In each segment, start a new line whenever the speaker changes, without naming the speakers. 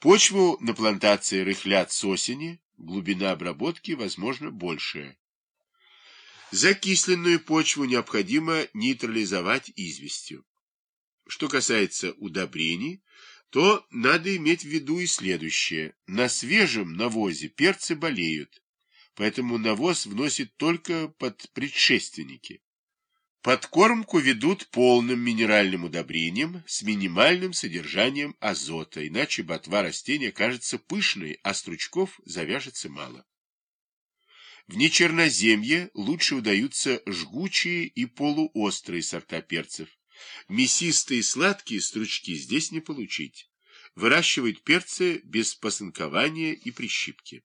Почву на плантации рыхлят с осени, глубина обработки, возможно, большая. Закисленную почву необходимо нейтрализовать известью. Что касается удобрений, то надо иметь в виду и следующее. На свежем навозе перцы болеют, поэтому навоз вносит только под предшественники. Подкормку ведут полным минеральным удобрением с минимальным содержанием азота, иначе ботва растения кажется пышной, а стручков завяжется мало. В нечерноземье лучше удаются жгучие и полуострые сорта перцев. Мясистые сладкие стручки здесь не получить. Выращивают перцы без посынкования и прищипки.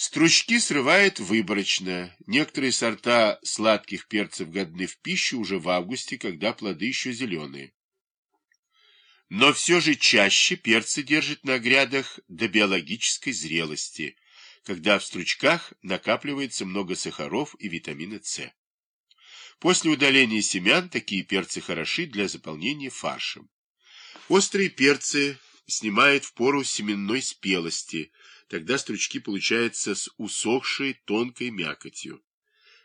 Стручки срывает выборочно. Некоторые сорта сладких перцев годны в пищу уже в августе, когда плоды еще зеленые. Но все же чаще перцы держат на грядах до биологической зрелости, когда в стручках накапливается много сахаров и витамина С. После удаления семян такие перцы хороши для заполнения фаршем. Острые перцы снимают в пору семенной спелости, Тогда стручки получаются с усохшей тонкой мякотью.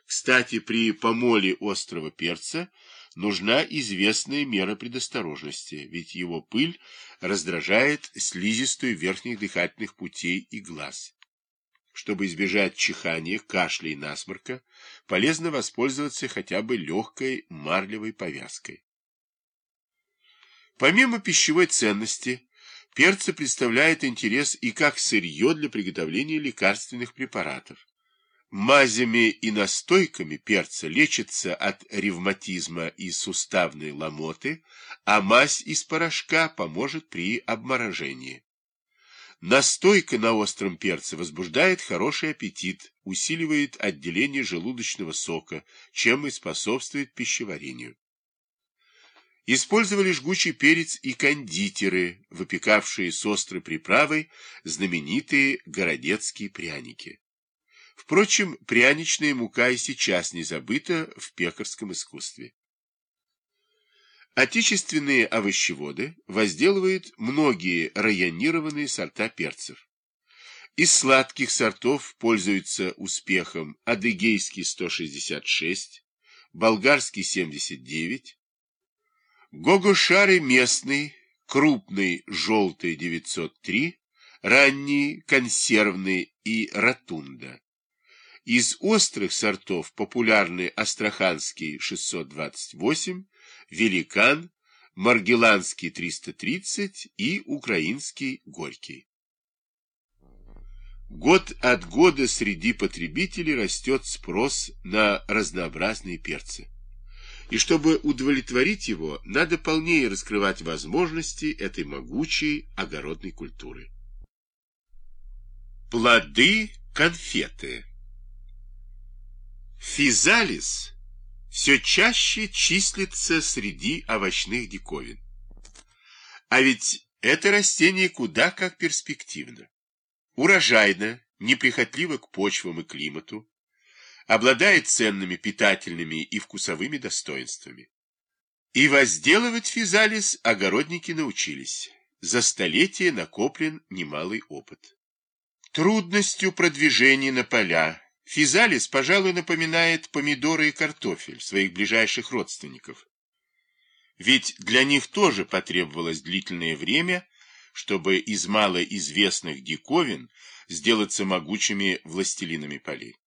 Кстати, при помоле острого перца нужна известная мера предосторожности, ведь его пыль раздражает слизистую верхних дыхательных путей и глаз. Чтобы избежать чихания, кашля и насморка, полезно воспользоваться хотя бы легкой марлевой повязкой. Помимо пищевой ценности, Перцы представляют интерес и как сырье для приготовления лекарственных препаратов. Мазями и настойками перца лечится от ревматизма и суставной ломоты, а мазь из порошка поможет при обморожении. Настойка на остром перце возбуждает хороший аппетит, усиливает отделение желудочного сока, чем и способствует пищеварению. Использовали жгучий перец и кондитеры, выпекавшие с острой приправой знаменитые городецкие пряники. Впрочем, пряничная мука и сейчас не забыта в пекарском искусстве. Отечественные овощеводы возделывают многие районированные сорта перцев. Из сладких сортов пользуются успехом адыгейский 166, болгарский 79, Гогошары местный, крупный желтый 903, ранний консервный и ротунда. Из острых сортов популярны астраханский 628, великан, маргеланский 330 и украинский горький. Год от года среди потребителей растет спрос на разнообразные перцы. И чтобы удовлетворить его, надо полнее раскрывать возможности этой могучей огородной культуры. Плоды конфеты Физалис все чаще числится среди овощных диковин. А ведь это растение куда как перспективно. Урожайно, неприхотливо к почвам и климату, обладает ценными питательными и вкусовыми достоинствами. И возделывать физалис огородники научились. За столетия накоплен немалый опыт. Трудностью продвижения на поля физалис, пожалуй, напоминает помидоры и картофель, своих ближайших родственников. Ведь для них тоже потребовалось длительное время, чтобы из малоизвестных диковин сделаться могучими властелинами полей.